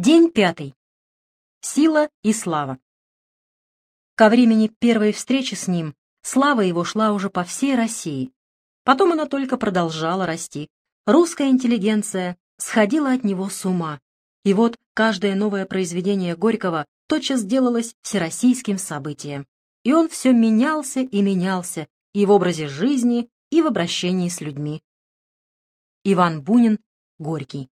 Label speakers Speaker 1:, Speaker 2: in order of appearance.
Speaker 1: День пятый. Сила и слава. Ко времени первой встречи с ним слава его шла уже по всей России. Потом она только продолжала расти. Русская интеллигенция сходила от него с ума. И вот каждое новое произведение Горького тотчас делалось всероссийским событием. И он все менялся и менялся и в образе жизни, и в обращении с людьми. Иван Бунин, Горький.